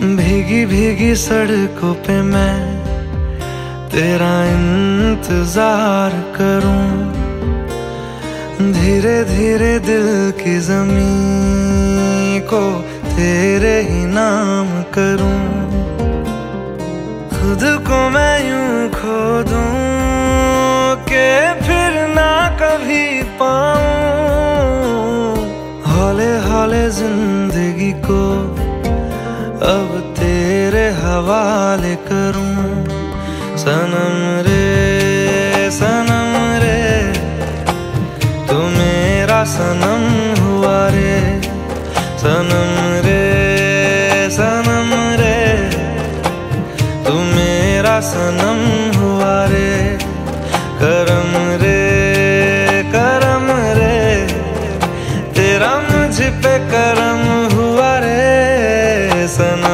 भीगी भीगी सड़कों पे मैं तेरा इंतज़ार करूँ। धीरे धीरे दिल की ज़मीन को तेरे ही नाम करूँ। खुद को मैं यूँ खो के फिर ना कभी पाऊँ। हौले हौले ज़िंदगी को अब तेरे हवाले करूँ। सनम रे सनम रे तू मेरा सनम हुआ रे। सनम sana.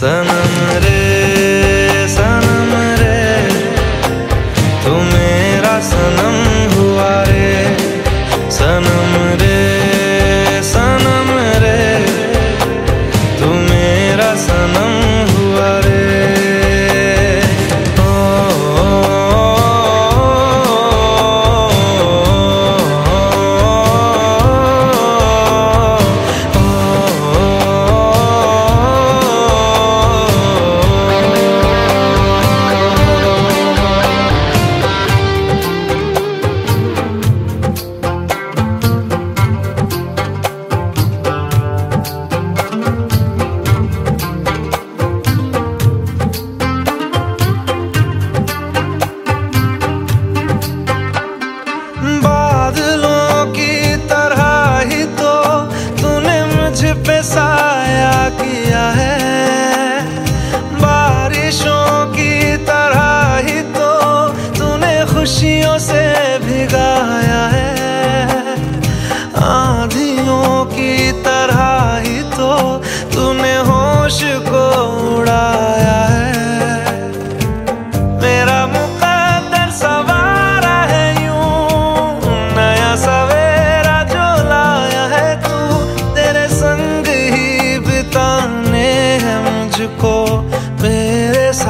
sana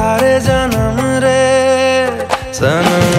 सारे जन्म रे सनम